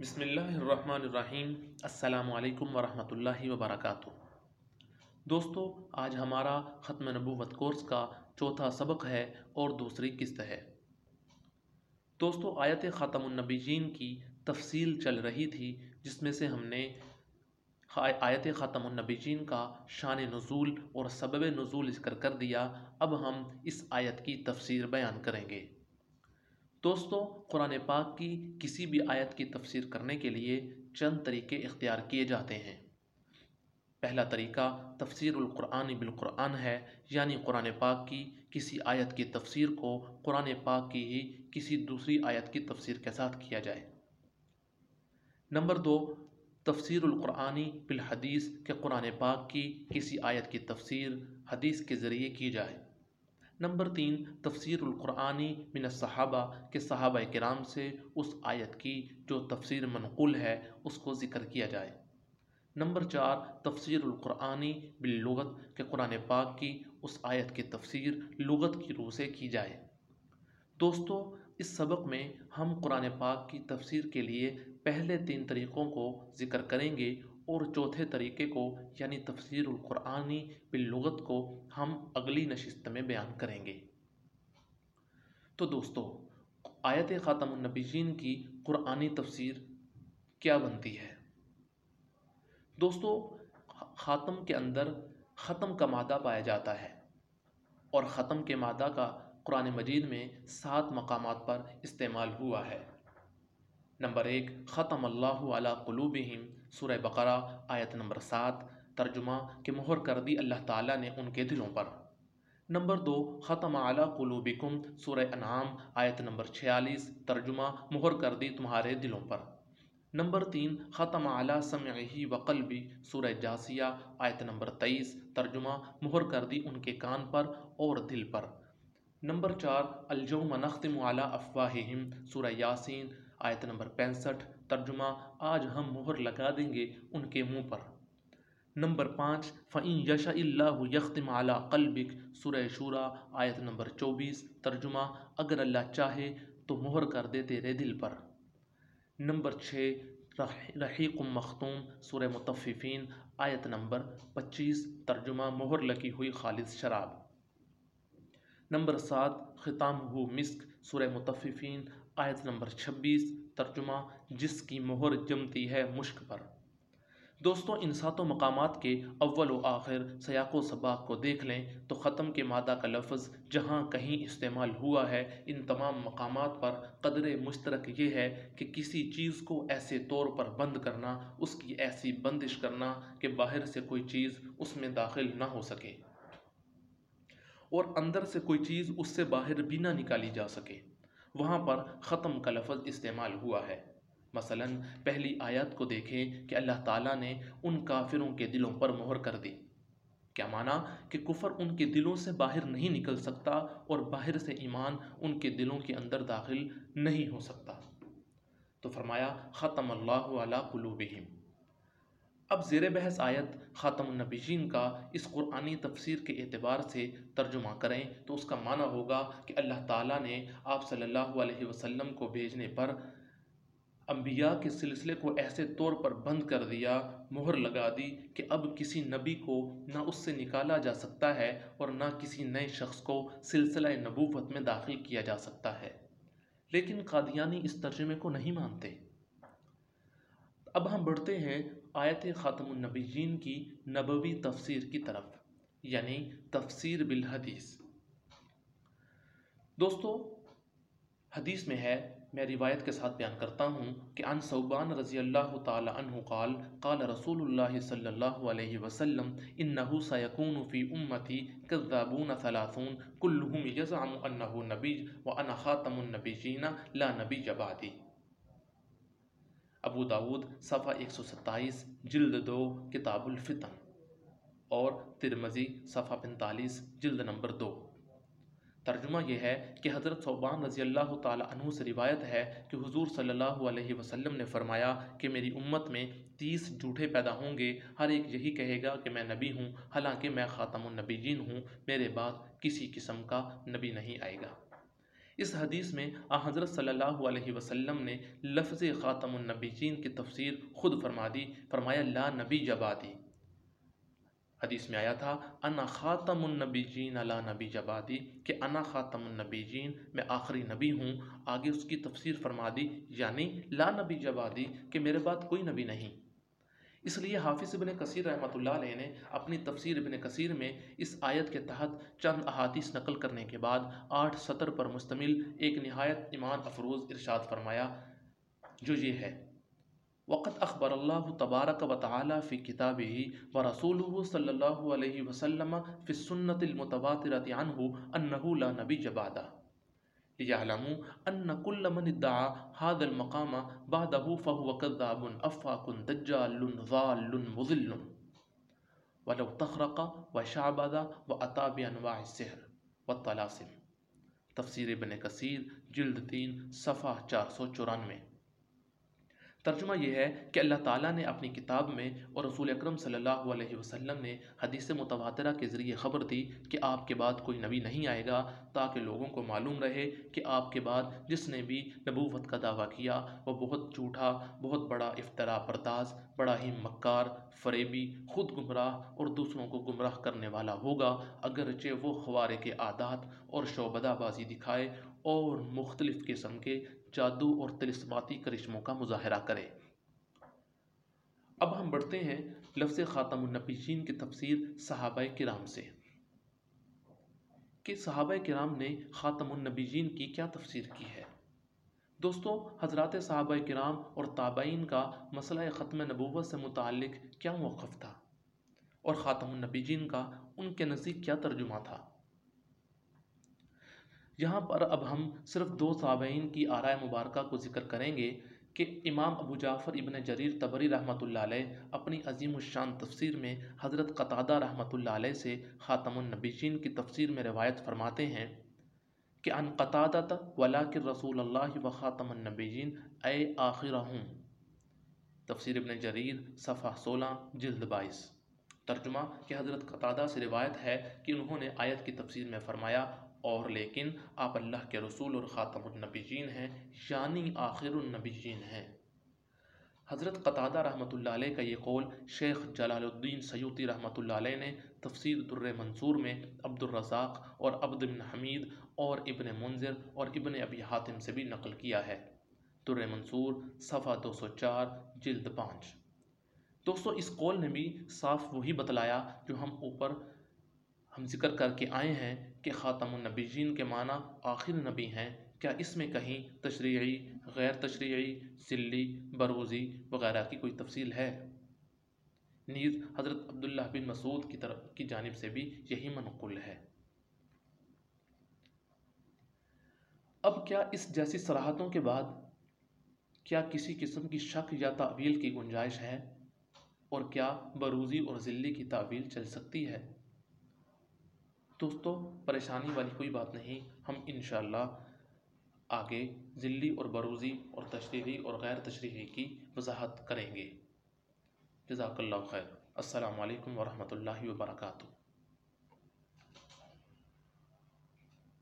بسم اللہ الرحمن الرحیم۔ السلام علیکم ورحمۃ اللہ وبرکاتہ۔ دوستو، آج ہمارا ختم نبوت کورس کا چوتھا سبق ہے اور دوسری قسط ہے۔ دوستو، آیت ختم النبیین کی تفصیل چل رہی تھی، جس میں سے ہم نے آیت ختم النبیین کا شان نزول اور سبب نزول ذکر کر دیا۔ اب ہم اس آیت کی تفسیر بیان کریں گے۔ دوستو، قرآن پاک کی کسی بھی آیت کی تفسیر کرنے کے لیے چند طریقے اختیار کیے جاتے ہیں۔ پہلا طریقہ تفسیر القرآن بالقرآن ہے یعنی قرآن پاک کی کسی آیت کی تفسیر کو قرآن پاک کی ہی کسی دوسری آیت کی تفسیر کے ساتھ کیا جائے۔ نمبر دو، تفسیر القرآنی بالحدیث، کہ قرآن پاک کی کسی آیت کی تفسیر حدیث کے ذریعے کی جائے۔ نمبر تین، تفسیر القرآنی من الصحابہ کے صحابہ کرام سے اس آیت کی جو تفسیر منقول ہے، اس کو ذکر کیا جائے۔ نمبر چار، تفسیر القرآنی باللغت، کہ قرآن پاک کی اس آیت کی تفسیر لغت کی روح سے کی جائے۔ دوستو، اس سبق میں ہم قرآن پاک کی تفسیر کے لیے پہلے تین طریقوں کو ذکر کریں گے۔ اور چوتھے طریقے کو یعنی تفسیر القرآنی باللغت کو، ہم اگلی نشست میں بیان کریں گے۔ تو دوستو، آیت خاتم النبیین کی قرآنی تفسیر کیا بنتی ہے؟ دوستو، خاتم کے اندر ختم کا مادہ پایا جاتا ہے اور ختم کے مادہ کا قرآن مجید میں سات مقامات پر استعمال ہوا ہے۔ نمبر ایک، ختم اللہ علی قلوبہم، سورہ بقرہ، آیت نمبر سات، ترجمہ کہ مہر کر دی اللہ تعالیٰ نے ان کے دلوں پر۔ نمبر دو، ختم اعلیٰ قلوبکم، سورہ انعام، آیت نمبر چھیالیس، ترجمہ مہر کر دی تمہارے دلوں پر۔ نمبر تین، ختم اعلیٰ سمعی و قلبی سورہ جاسیہ، آیت نمبر تیئیس، ترجمہ مہر کر دی ان کے کان پر اور دل پر۔ نمبر چار، الجوم نختم اعلیٰ افواہہم، سورہ یاسین آیت نمبر پینسٹھ، ترجمہ آج ہم مہر لگا دیں گے ان کے منہ پر۔ نمبر پانچ فعین یش اللہ یختم اعلیٰ قلبک، سورہ شورا، آیت نمبر چوبیس، ترجمہ اگر اللہ چاہے تو مہر کر دے تیرے دل پر۔ نمبر چھ رحیق مختوم، سورہ متففین، آیت نمبر پچیس، ترجمہ مہر لگی ہوئی خالص شراب۔ نمبر سات ختام ہو مسک، سورہ متففین آیت نمبر چھبیس، ترجمہ جس کی مہر جمتی ہے مشک پر۔ دوستوں ان ساتوں مقامات کے اول و آخر سیاق و سباق کو دیکھ لیں تو ختم کے مادہ کا لفظ جہاں کہیں استعمال ہوا ہے، ان تمام مقامات پر قدر مشترک یہ ہے کہ کسی چیز کو ایسے طور پر بند کرنا، اس کی ایسی بندش کرنا کہ باہر سے کوئی چیز اس میں داخل نہ ہو سکے اور اندر سے کوئی چیز اس سے باہر بھی نہ نکالی جا سکے۔ وہاں پر ختم کا لفظ استعمال ہوا ہے۔ مثلا، پہلی آیت کو دیکھیں کہ اللہ تعالیٰ نے ان کافروں کے دلوں پر مہر کر دی۔ کیا مانا کہ کفر ان کے دلوں سے باہر نہیں نکل سکتا اور باہر سے ایمان ان کے دلوں کے اندر داخل نہیں ہو سکتا۔ تو فرمایا، ختم اللہ علی قلوبہم۔ اب زیر بحث آیت خاتم النبیین کا اس قرآنی تفسیر کے اعتبار سے ترجمہ کریں تو اس کا معنی ہوگا کہ اللہ تعالیٰ نے آپ صلی اللہ علیہ وسلم کو بھیجنے پر انبیاء کے سلسلے کو ایسے طور پر بند کر دیا، مہر لگا دی کہ اب کسی نبی کو نہ اس سے نکالا جا سکتا ہے اور نہ کسی نئے شخص کو سلسلہ نبوت میں داخل کیا جا سکتا ہے۔ لیکن قادیانی اس ترجمے کو نہیں مانتے۔ اب ہم بڑھتے ہیں آیت خاتم النبیین کی نبوی تفسیر کی طرف یعنی تفسیر بالحدیث۔ دوستو، حدیث میں ہے، میں روایت کے ساتھ بیان کرتا ہوں کہ ان صوبان رضی اللہ تعالی عنہ قال قال رسول اللہ صلی اللہ علیہ وسلم، انہو سیکون فی امتی کذابون ثلاثون، کلہم یزعم انہو نبی و انا خاتم النبیین، لا نبی جبادی ابو داود صفحہ ایک سو ستائیس، جلد دو، کتاب الفتن اور ترمزی صفحہ پنتالیس جلد نمبر دو۔ ترجمہ یہ ہے کہ حضرت صوبان رضی اللہ تعالی عنہ سے روایت ہے کہ حضور صلی اللہ علیہ وسلم نے فرمایا کہ میری امت میں تیس جھوٹے پیدا ہوں گے، ہر ایک یہی کہے گا کہ میں نبی ہوں، حالانکہ میں خاتم النبیین ہوں، میرے بعد کسی قسم کا نبی نہیں آئے گا۔ اس حدیث میں آ حضرت صلی اللہ علیہ وسلم نے لفظ خاتم النبیین کی تفسیر خود فرما دی، فرمایا، لا نبی جبادی۔ حدیث میں آیا تھا، انا خاتم النبیین، لا نبی جبادی، کہ انا خاتم النبیین، میں آخری نبی ہوں۔ آگے اس کی تفسیر فرما دی یعنی لا نبی جبادی، کہ میرے بعد کوئی نبی نہیں۔ اس لیے حافظ ابن کثیر رحمۃ اللہ علیہ نے اپنی تفسیر ابن کثیر میں اس آیت کے تحت چند احادیث نقل کرنے کے بعد آٹھ سطر پر مشتمل ایک نہایت ایمان افروز ارشاد فرمایا، جو یہ ہے وقت اخبر اللہ تبارک و تعالی فی کتابہ و رسول صلی اللہ علیہ وسلم فی السنت المتواترت عنہ انہو لا نبی جبادہ لیعلمو ان کل من ادعا هذا المقام بعده فهو كذاب افاق دجال ضال مضل ولو تخرق وشعبذ وأتى بانواع السحر والطلاسم تفسیر ابن کثیر جلد تین صفحہ چار سو چورانوے۔ ترجمہ یہ ہے کہ اللہ تعالیٰ نے اپنی کتاب میں اور رسول اکرم صلی اللہ علیہ وسلم نے حدیث متواترہ کے ذریعے خبر دی کہ آپ کے بعد کوئی نبی نہیں آئے گا تاکہ لوگوں کو معلوم رہے کہ آپ کے بعد جس نے بھی نبوت کا دعویٰ کیا وہ بہت جھوٹا، بہت بڑا افطرا پرداز بڑا ہی مکار، فریبی، خود گمراہ اور دوسروں کو گمراہ کرنے والا ہوگا۔ اگرچہ وہ خوارے کے عادات اور شعبدہ بازی دکھائے اور مختلف قسم کے جادو اور تلسماتی کرشموں کا مظاہرہ کرے اب ہم بڑھتے ہیں لفظ خاتم النبیین کی تفسیر صحابہ کرام سے۔ کہ صحابہ کرام نے خاتم النبیین کی کیا تفسیر کی ہے؟ دوستو، حضرات صحابہ کرام اور تابعین کا مسئلہ ختم نبوت سے متعلق کیا موقف تھا؟ اور خاتم النبیین کا ان کے نزدیک کیا ترجمہ تھا؟ یہاں پر اب ہم صرف دو صابعین کی آرائے مبارکہ کو ذکر کریں گے کہ امام ابو جعفر ابن جریر تبری رحمۃ اللہ علیہ اپنی عظیم الشان تفسیر میں حضرت قطادہ رحمۃ اللہ علیہ سے خاتم النبیین کی تفسیر میں روایت فرماتے ہیں کہ ان قطادت ولا رسول اللہ و خاتم النبیین اے آخر ہوں تفسیر ابن جریر صفحہ سولہ، جلد بائیس۔ ترجمہ کہ حضرت قطادہ سے روایت ہے کہ انہوں نے آیت کی تفسیر میں فرمایا اور لیکن آپ اللہ کے رسول اور خاتم النبیین ہیں یعنی آخر النبیین ہیں۔ حضرت قطادہ رحمۃ اللہ علیہ کا یہ قول شیخ جلال الدین سیوتی رحمۃ اللہ علیہ نے تفسیر در منصور میں عبد الرزاق اور عبد بن حمید اور ابن منظر اور ابن ابی حاتم سے بھی نقل کیا ہے۔ در منصور، صفحہ دو سو چار، جلد پانچ۔ دوستو، اس قول نے بھی صاف وہی بتلایا جو ہم اوپر ہم ذکر کر کے آئے ہیں کہ خاتم النبیین کے معنی آخر نبی ہیں۔ کیا اس میں کہیں تشریعی، غیر تشریعی، ذلی، بروزی وغیرہ کی کوئی تفصیل ہے؟ نیز حضرت عبداللہ بن مسعود کی طرف کی جانب سے بھی یہی منقول ہے۔ اب کیا اس جیسی صراحتوں کے بعد کیا کسی قسم کی شک یا تعویل کی گنجائش ہے؟ اور کیا بروزی اور ذلی کی تعویل چل سکتی ہے؟ دوستو، پریشانی والی کوئی بات نہیں۔ ہم انشاءاللہ آگے ذلی اور بروزی اور تشریحی اور غیر تشریحی کی وضاحت کریں گے۔ جزاک اللہ خیر۔ السلام علیکم ورحمۃ اللہ وبرکاتہ۔